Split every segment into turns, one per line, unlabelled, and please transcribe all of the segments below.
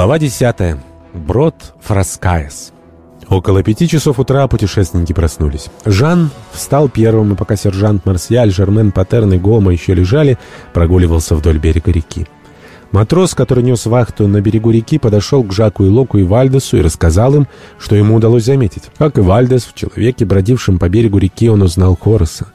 Глава 10. Брод Фраскаес. Около пяти часов утра путешественники проснулись. Жан встал первым, и пока сержант Марсиаль, Жермен, Патерн и Гома еще лежали, прогуливался вдоль берега реки. Матрос, который нес вахту на берегу реки, подошел к Жаку и Локу и Вальдесу и рассказал им, что ему удалось заметить. Как и Вальдес, в человеке, бродившем по берегу реки, он узнал Хороса.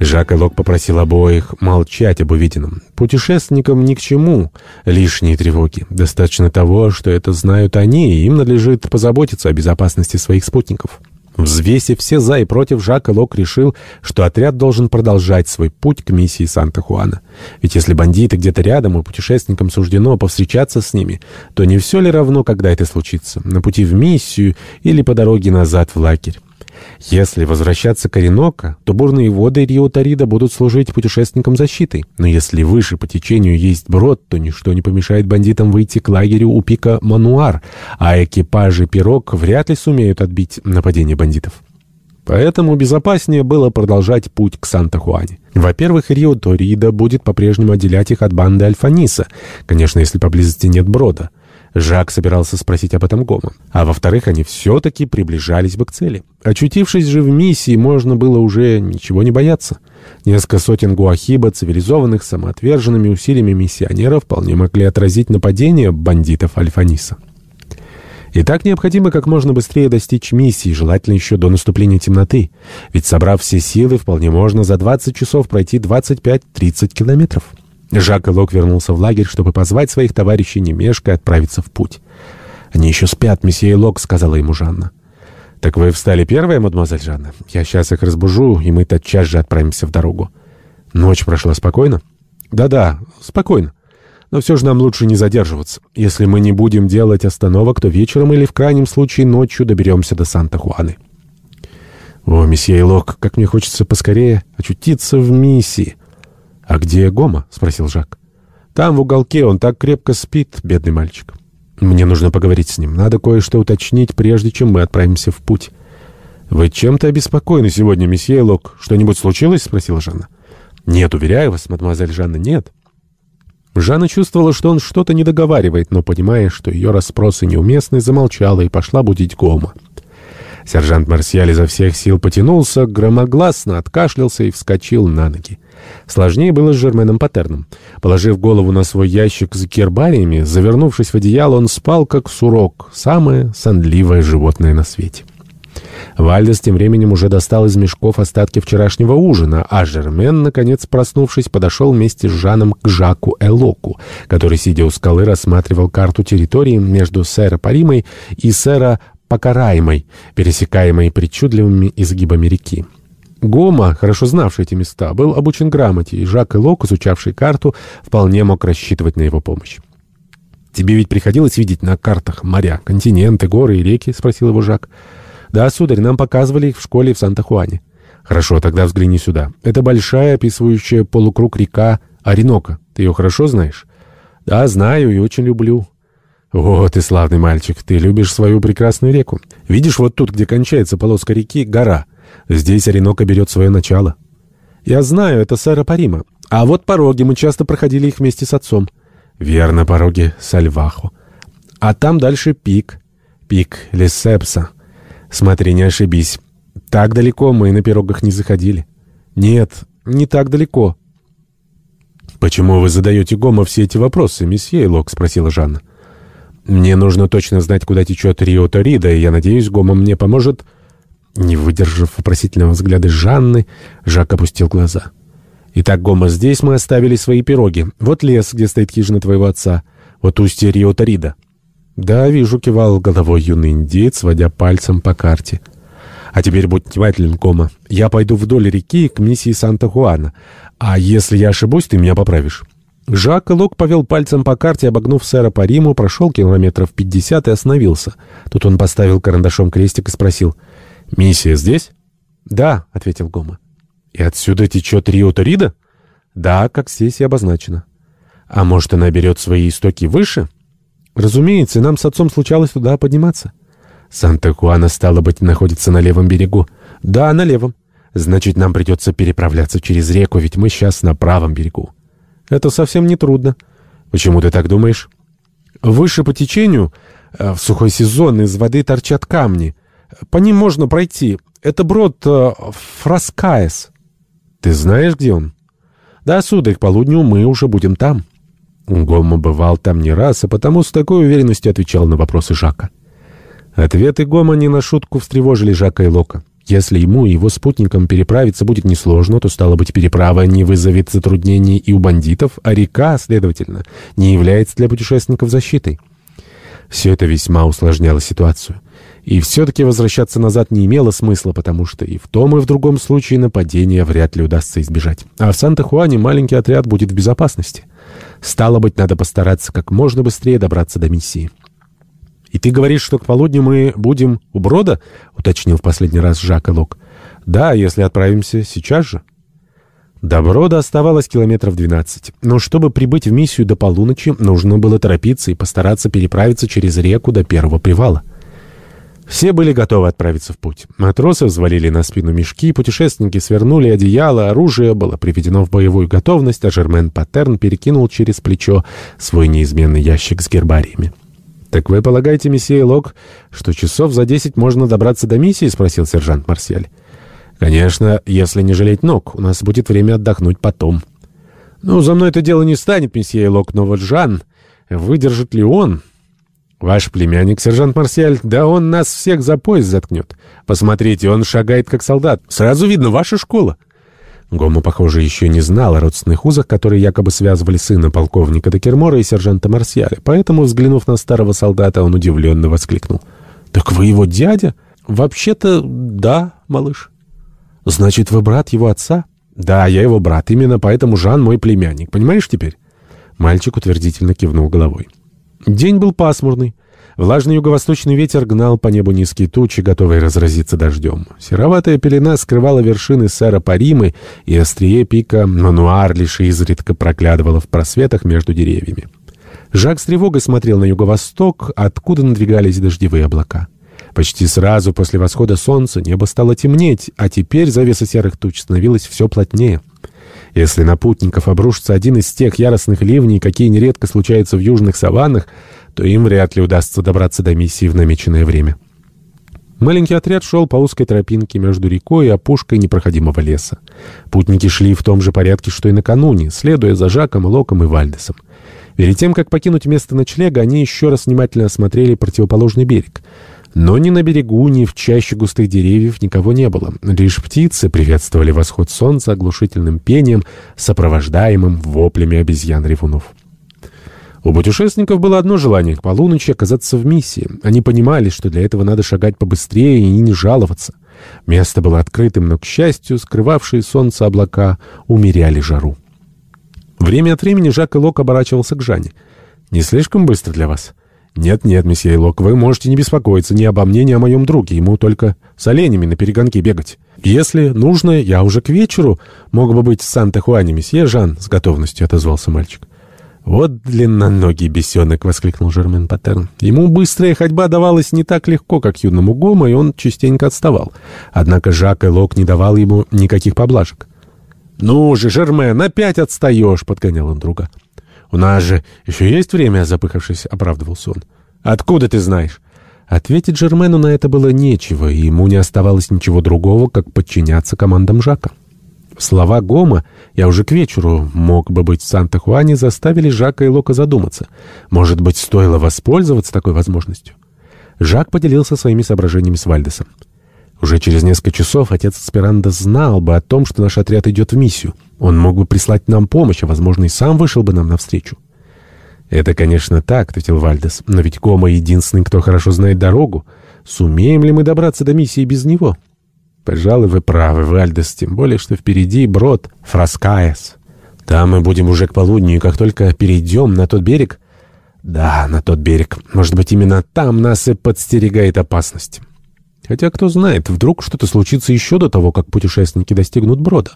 Жак и Лок попросил обоих молчать об увиденном. Путешественникам ни к чему лишние тревоги. Достаточно того, что это знают они, и им надлежит позаботиться о безопасности своих спутников. Взвесив все «за» и против, Жак и Лок решил, что отряд должен продолжать свой путь к миссии Санта-Хуана. Ведь если бандиты где-то рядом, и путешественникам суждено повстречаться с ними, то не все ли равно, когда это случится, на пути в миссию или по дороге назад в лагерь? Если возвращаться к Оренока, то бурные воды Рио-Тарида будут служить путешественникам защитой. Но если выше по течению есть брод, то ничто не помешает бандитам выйти к лагерю у пика Мануар, а экипажи пирог вряд ли сумеют отбить нападение бандитов. Поэтому безопаснее было продолжать путь к Санта-Хуане. Во-первых, Рио-Торида будет по-прежнему отделять их от банды Альфаниса, конечно, если поблизости нет брода. Жак собирался спросить об этом Гома. А во-вторых, они все-таки приближались бы к цели. Очутившись же в миссии, можно было уже ничего не бояться. Несколько сотен гуахиба, цивилизованных, самоотверженными усилиями миссионеров, вполне могли отразить нападение бандитов Альфаниса. И так необходимо как можно быстрее достичь миссии, желательно еще до наступления темноты. Ведь, собрав все силы, вполне можно за 20 часов пройти 25-30 километров. Жак и Лок вернулся в лагерь, чтобы позвать своих товарищей немешко отправиться в путь. «Они еще спят, месье Лок», — сказала ему Жанна. «Так вы встали первая, мадемуазель Жанна? Я сейчас их разбужу, и мы тотчас же отправимся в дорогу». «Ночь прошла спокойно?» «Да-да, спокойно. Но все же нам лучше не задерживаться. Если мы не будем делать остановок, то вечером или в крайнем случае ночью доберемся до Санта-Хуаны». «О, месье Лок, как мне хочется поскорее очутиться в миссии». «А где Гома?» — спросил Жак. «Там, в уголке, он так крепко спит, бедный мальчик. Мне нужно поговорить с ним. Надо кое-что уточнить, прежде чем мы отправимся в путь». «Вы чем-то обеспокоены сегодня, месье Лок? Что-нибудь случилось?» — спросила Жанна. «Нет, уверяю вас, мадемуазель Жанна, нет». Жанна чувствовала, что он что-то не договаривает, но, понимая, что ее расспросы неуместны, замолчала и пошла будить Гома. Сержант Марсиаль изо всех сил потянулся, громогласно откашлялся и вскочил на ноги. Сложнее было с Жерменом Патерном. Положив голову на свой ящик с гербариями, завернувшись в одеяло, он спал, как сурок, самое сонливое животное на свете. Вальдес тем временем уже достал из мешков остатки вчерашнего ужина, а Жермен, наконец проснувшись, подошел вместе с Жаном к Жаку Элоку, который, сидя у скалы, рассматривал карту территории между Сэра Паримой и Сэра Покараемой, пересекаемой причудливыми изгибами реки. Гома, хорошо знавший эти места, был обучен грамоте, и Жак Элок, изучавший карту, вполне мог рассчитывать на его помощь. «Тебе ведь приходилось видеть на картах моря, континенты, горы и реки?» — спросил его Жак. «Да, сударь, нам показывали их в школе в Санта-Хуане». «Хорошо, тогда взгляни сюда. Это большая, описывающая полукруг река Оренока. Ты ее хорошо знаешь?» «Да, знаю и очень люблю». «О, ты славный мальчик, ты любишь свою прекрасную реку. Видишь, вот тут, где кончается полоска реки, гора». Здесь Оренока берет свое начало. Я знаю, это Сара Парима. А вот пороги, мы часто проходили их вместе с отцом. Верно, пороги Сальвахо. А там дальше пик. Пик Лесепса. Смотри, не ошибись. Так далеко мы на пирогах не заходили. Нет, не так далеко. «Почему вы задаете Гома все эти вопросы, месье Лок?» — спросила Жанна. «Мне нужно точно знать, куда течет Рио Торида, и я надеюсь, Гома мне поможет...» Не выдержав вопросительного взгляда Жанны, Жак опустил глаза. «Итак, Гома, здесь мы оставили свои пироги. Вот лес, где стоит хижина твоего отца. Вот устье Рио-Тарида». «Да, вижу», — кивал головой юный индеец, водя пальцем по карте. «А теперь будь внимателен, Гома. Я пойду вдоль реки к миссии Санта-Хуана. А если я ошибусь, ты меня поправишь». Жак Лок повел пальцем по карте, обогнув сэра по Риму, прошел километров пятьдесят и остановился. Тут он поставил карандашом крестик и спросил — «Миссия здесь?» «Да», — ответил Гома. «И отсюда течет Рио-Торида?» «Да, как здесь и обозначено». «А может, она берет свои истоки выше?» «Разумеется, нам с отцом случалось туда подниматься». «Санта-Хуана, стало быть, находится на левом берегу?» «Да, на левом». «Значит, нам придется переправляться через реку, ведь мы сейчас на правом берегу». «Это совсем не трудно». «Почему ты так думаешь?» Выше по течению, э, в сухой сезон, из воды торчат камни. По ним можно пройти. Это брод э, Фраскаес. Ты знаешь, где он? Да, сударь, к полудню мы уже будем там. Гома бывал там не раз, а потому с такой уверенностью отвечал на вопросы Жака. Ответы Гома не на шутку встревожили Жака и Лока. Если ему и его спутникам переправиться будет несложно, то, стало быть, переправа не вызовет затруднений и у бандитов, а река, следовательно, не является для путешественников защитой. Все это весьма усложняло ситуацию. И все-таки возвращаться назад не имело смысла, потому что и в том, и в другом случае нападения вряд ли удастся избежать. А в Санта-Хуане маленький отряд будет в безопасности. Стало быть, надо постараться как можно быстрее добраться до миссии. «И ты говоришь, что к полудню мы будем у Брода?» — уточнил в последний раз Жак и Лок. «Да, если отправимся сейчас же». До Брода оставалось километров 12. Но чтобы прибыть в миссию до полуночи, нужно было торопиться и постараться переправиться через реку до первого привала. Все были готовы отправиться в путь. Матросы взвалили на спину мешки, путешественники свернули одеяло, оружие было приведено в боевую готовность, а Жермен Паттерн перекинул через плечо свой неизменный ящик с гербариями. «Так вы полагаете, месье Лок, что часов за десять можно добраться до миссии?» — спросил сержант Марсиаль. «Конечно, если не жалеть ног. У нас будет время отдохнуть потом». «Ну, за мной это дело не станет, месье Лок, но вот Жан, выдержит ли он?» «Ваш племянник, сержант Марсиаль, да он нас всех за пояс заткнет. Посмотрите, он шагает как солдат. Сразу видно, ваша школа». Гома, похоже, еще не знал о родственных узах, которые якобы связывали сына полковника Декермора и сержанта Марсиаля. Поэтому, взглянув на старого солдата, он удивленно воскликнул. «Так вы его дядя?» «Вообще-то, да, малыш». «Значит, вы брат его отца?» «Да, я его брат. Именно поэтому Жан мой племянник. Понимаешь теперь?» Мальчик утвердительно кивнул головой. День был пасмурный. Влажный юго-восточный ветер гнал по небу низкие тучи, готовые разразиться дождем. Сероватая пелена скрывала вершины сэра Паримы, и острие пика Мануар лишь изредка проглядывало в просветах между деревьями. Жак с тревогой смотрел на юго-восток, откуда надвигались дождевые облака. Почти сразу после восхода солнца небо стало темнеть, а теперь завеса серых туч становилась все плотнее. Если на путников обрушится один из тех яростных ливней, какие нередко случаются в южных саваннах, то им вряд ли удастся добраться до миссии в намеченное время. Маленький отряд шел по узкой тропинке между рекой и опушкой непроходимого леса. Путники шли в том же порядке, что и накануне, следуя за Жаком, Локом и Вальдесом. Перед тем, как покинуть место ночлега, они еще раз внимательно осмотрели противоположный берег. Но ни на берегу, ни в чаще густых деревьев никого не было. Лишь птицы приветствовали восход солнца оглушительным пением, сопровождаемым воплями обезьян-ревунов. У путешественников было одно желание — к полуночи оказаться в миссии. Они понимали, что для этого надо шагать побыстрее и не жаловаться. Место было открытым, но, к счастью, скрывавшие солнце облака умеряли жару. Время от времени Жак и Лок оборачивался к Жанне. «Не слишком быстро для вас?» «Нет-нет, месье Лок, вы можете не беспокоиться ни обо мне, ни о моем друге. Ему только с оленями на перегонки бегать. Если нужно, я уже к вечеру мог бы быть в Санта-Хуане, месье Жан», — с готовностью отозвался мальчик. «Вот длинноногий бесенок!» — воскликнул Жермен Паттерн. Ему быстрая ходьба давалась не так легко, как юному Гома, и он частенько отставал. Однако Жак и Лок не давал ему никаких поблажек. «Ну же, Жермен, опять отстаешь!» — подгонял он друга. «У нас же еще есть время?» — запыхавшись, оправдывался он. «Откуда ты знаешь?» Ответить Жермену на это было нечего, и ему не оставалось ничего другого, как подчиняться командам Жака. Слова Гома «я уже к вечеру мог бы быть в Санта-Хуане» заставили Жака и Лока задуматься. Может быть, стоило воспользоваться такой возможностью? Жак поделился своими соображениями с Вальдесом. Уже через несколько часов отец Аспиранда знал бы о том, что наш отряд идет в миссию. Он мог бы прислать нам помощь, а, возможно, и сам вышел бы нам навстречу. «Это, конечно, так», — ответил Вальдес. «Но ведь Гома единственный, кто хорошо знает дорогу. Сумеем ли мы добраться до миссии без него?» Пожалуй, вы правы, Вальдес, тем более, что впереди брод Фраскаес. Там мы будем уже к полудню, и как только перейдем на тот берег... Да, на тот берег. Может быть, именно там нас и подстерегает опасность. Хотя, кто знает, вдруг что-то случится еще до того, как путешественники достигнут брода.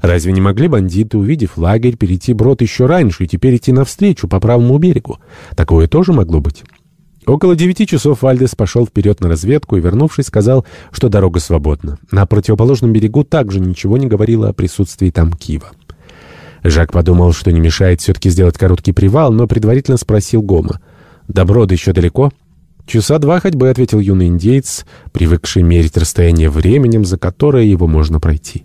Разве не могли бандиты, увидев лагерь, перейти брод еще раньше и теперь идти навстречу по правому берегу? Такое тоже могло быть. Около девяти часов Вальдес пошел вперед на разведку и, вернувшись, сказал, что дорога свободна. На противоположном берегу также ничего не говорило о присутствии там Кива. Жак подумал, что не мешает все-таки сделать короткий привал, но предварительно спросил Гома. До брода еще далеко?» «Часа два ходьбы», — ответил юный индейец, привыкший мерить расстояние временем, за которое его можно пройти.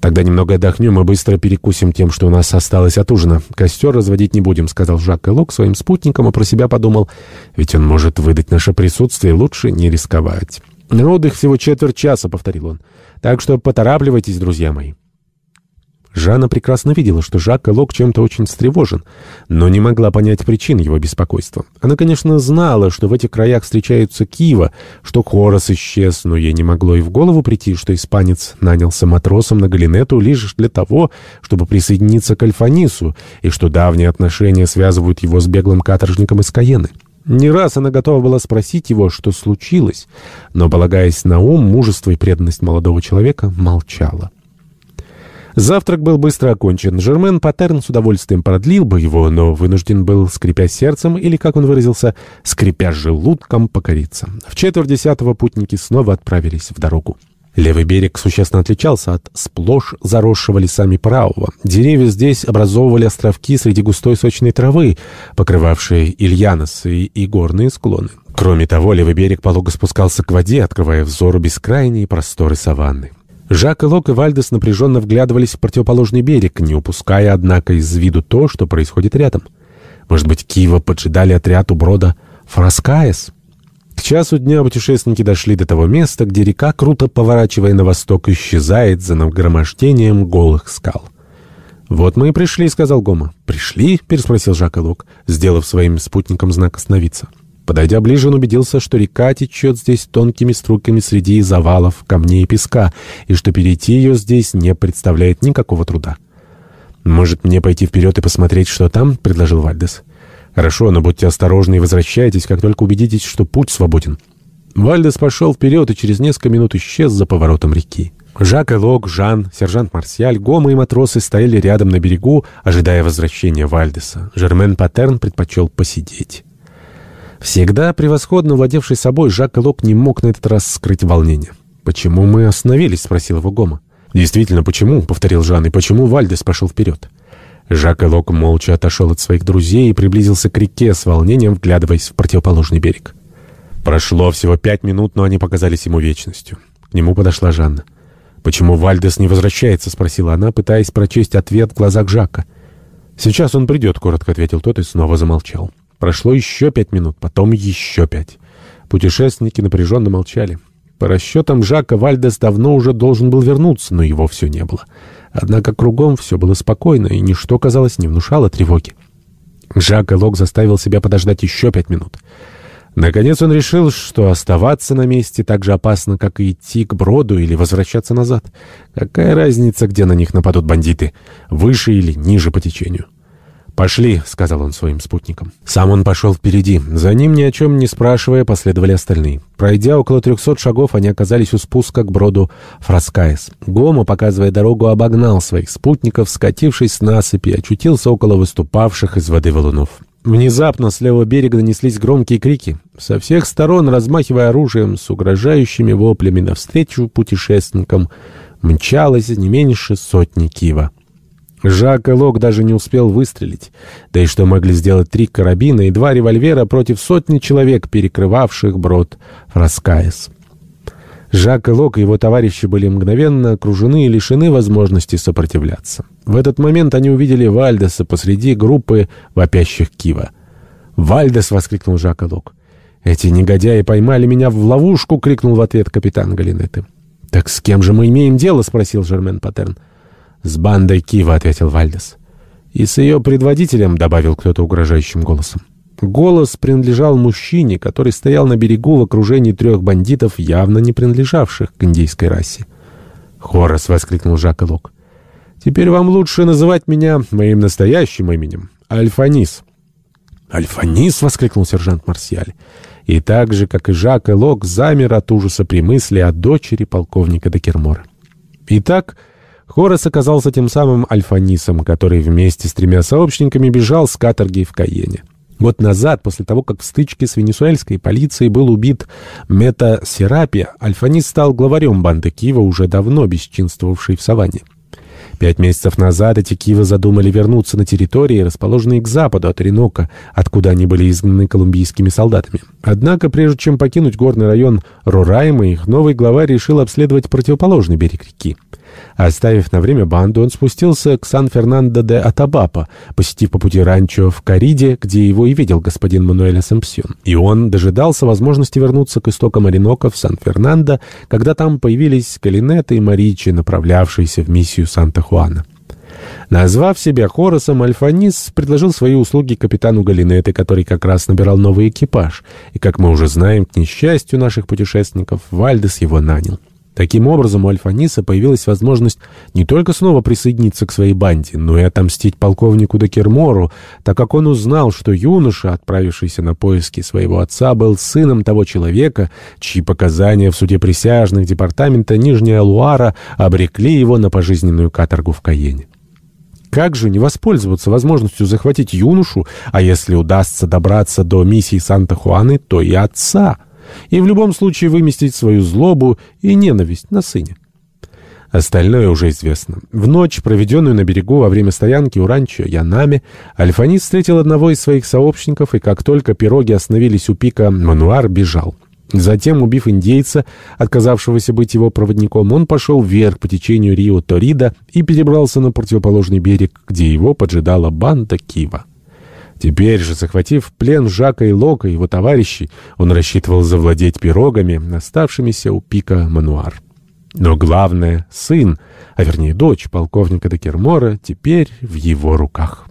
«Тогда немного отдохнем и быстро перекусим тем, что у нас осталось от ужина. Костер разводить не будем», — сказал Жак Элок своим спутникам, а про себя подумал, «ведь он может выдать наше присутствие, лучше не рисковать». «На отдых всего четверть часа», — повторил он. «Так что поторапливайтесь, друзья мои». Жанна прекрасно видела, что Жак Элок чем-то очень встревожен, но не могла понять причин его беспокойства. Она, конечно, знала, что в этих краях встречаются Кива, что Хорос исчез, но ей не могло и в голову прийти, что испанец нанялся матросом на Галинету лишь для того, чтобы присоединиться к Альфанису, и что давние отношения связывают его с беглым каторжником из Каены. Не раз она готова была спросить его, что случилось, но, полагаясь на ум, мужество и преданность молодого человека, молчала. Завтрак был быстро окончен. Жермен Паттерн с удовольствием продлил бы его, но вынужден был, скрипя сердцем, или, как он выразился, скрипя желудком, покориться. В четверть десятого путники снова отправились в дорогу. Левый берег существенно отличался от сплошь заросшего лесами правого. Деревья здесь образовывали островки среди густой сочной травы, покрывавшие ильяносы и горные склоны. Кроме того, левый берег полого спускался к воде, открывая взору бескрайние просторы саванны. Жак и Лок и Вальдес напряженно вглядывались в противоположный берег, не упуская, однако, из виду то, что происходит рядом. Может быть, Киева поджидали отряд у брода Фраскаес? К часу дня путешественники дошли до того места, где река, круто поворачивая на восток, исчезает за нагромождением голых скал. «Вот мы и пришли», — сказал Гома. «Пришли?» — переспросил Жак и Лук, сделав своим спутникам знак «Остановиться». Подойдя ближе, он убедился, что река течет здесь тонкими струйками среди завалов, камней и песка, и что перейти ее здесь не представляет никакого труда. «Может, мне пойти вперед и посмотреть, что там?» — предложил Вальдес. «Хорошо, но будьте осторожны и возвращайтесь, как только убедитесь, что путь свободен». Вальдес пошел вперед и через несколько минут исчез за поворотом реки. Жак Элок, Жан, сержант Марсиаль, Гома и матросы стояли рядом на берегу, ожидая возвращения Вальдеса. Жермен Паттерн предпочел посидеть. Всегда превосходно владевший собой, Жак Лок не мог на этот раз скрыть волнение. «Почему мы остановились?» — спросил его Гома. «Действительно, почему?» — повторил Жан. «И почему Вальдес пошел вперед?» Жак Лок молча отошел от своих друзей и приблизился к реке с волнением, вглядываясь в противоположный берег. Прошло всего пять минут, но они показались ему вечностью. К нему подошла Жанна. «Почему Вальдес не возвращается?» — спросила она, пытаясь прочесть ответ в глазах Жака. «Сейчас он придет», — коротко ответил тот и снова замолчал. Прошло еще пять минут, потом еще пять. Путешественники напряженно молчали. По расчетам Жака, Вальдес давно уже должен был вернуться, но его все не было. Однако кругом все было спокойно, и ничто, казалось, не внушало тревоги. Жак Элок заставил себя подождать еще пять минут. Наконец он решил, что оставаться на месте так же опасно, как и идти к броду или возвращаться назад. Какая разница, где на них нападут бандиты, выше или ниже по течению? «Пошли», — сказал он своим спутникам. Сам он пошел впереди. За ним, ни о чем не спрашивая, последовали остальные. Пройдя около трехсот шагов, они оказались у спуска к броду Фраскаес. Гома, показывая дорогу, обогнал своих спутников, скатившись с насыпи, очутился около выступавших из воды валунов. Внезапно с левого берега донеслись громкие крики. Со всех сторон, размахивая оружием, с угрожающими воплями навстречу путешественникам, мчалось не меньше сотни кива. Жак Элок даже не успел выстрелить. Да и что могли сделать три карабина и два револьвера против сотни человек, перекрывавших брод Фраскаес. Жак Элок и его товарищи были мгновенно окружены и лишены возможности сопротивляться. В этот момент они увидели Вальдеса посреди группы вопящих Кива. «Вальдес!» — воскликнул Жак Элок. «Эти негодяи поймали меня в ловушку!» — крикнул в ответ капитан Галинеты. «Так с кем же мы имеем дело?» — спросил Жермен Паттерн. «С бандой Кива», — ответил Вальдес. «И с ее предводителем», — добавил кто-то угрожающим голосом. Голос принадлежал мужчине, который стоял на берегу в окружении трех бандитов, явно не принадлежавших к индейской расе. «Хорос!» — воскликнул Жак Лок. «Теперь вам лучше называть меня моим настоящим именем. Альфанис». «Альфанис!» — воскликнул сержант Марсиаль. И так же, как и Жак Лок, замер от ужаса при мысли о дочери полковника Декермора. Итак... Хорос оказался тем самым альфанисом, который вместе с тремя сообщниками бежал с каторги в Каене. Год назад, после того, как в стычке с венесуэльской полицией был убит Мета Серапия, Альфанис стал главарем банды Киева, уже давно бесчинствовавшей в саванне. Пять месяцев назад эти Кивы задумали вернуться на территории, расположенные к западу от Оренока, откуда они были изгнаны колумбийскими солдатами. Однако, прежде чем покинуть горный район Рорайма, их новый глава решил обследовать противоположный берег реки. Оставив на время банду, он спустился к Сан-Фернандо де Атабапа, посетив по пути ранчо в Кариде, где его и видел господин Мануэль Асампсион. И он дожидался возможности вернуться к истокам Оренока в Сан-Фернандо, когда там появились Калинета и Маричи, направлявшиеся в миссию Санта-Хуана. Назвав себя Хоросом, Альфанис предложил свои услуги капитану Галинеты, который как раз набирал новый экипаж. И, как мы уже знаем, к несчастью наших путешественников, Вальдес его нанял. Таким образом, у Альфаниса появилась возможность не только снова присоединиться к своей банде, но и отомстить полковнику Декермору, так как он узнал, что юноша, отправившийся на поиски своего отца, был сыном того человека, чьи показания в суде присяжных департамента Нижняя Луара обрекли его на пожизненную каторгу в Каене. Как же не воспользоваться возможностью захватить юношу, а если удастся добраться до миссии Санта-Хуаны, то и отца — и в любом случае выместить свою злобу и ненависть на сыне. Остальное уже известно. В ночь, проведенную на берегу во время стоянки у ранчо Янами, Альфанис встретил одного из своих сообщников, и как только пироги остановились у пика, Мануар бежал. Затем, убив индейца, отказавшегося быть его проводником, он пошел вверх по течению Рио Торида и перебрался на противоположный берег, где его поджидала банда Кива. Теперь же, захватив в плен Жака и Лока и его товарищей, он рассчитывал завладеть пирогами, оставшимися у пика Мануар. Но главное, сын, а вернее дочь полковника Декермора, теперь в его руках.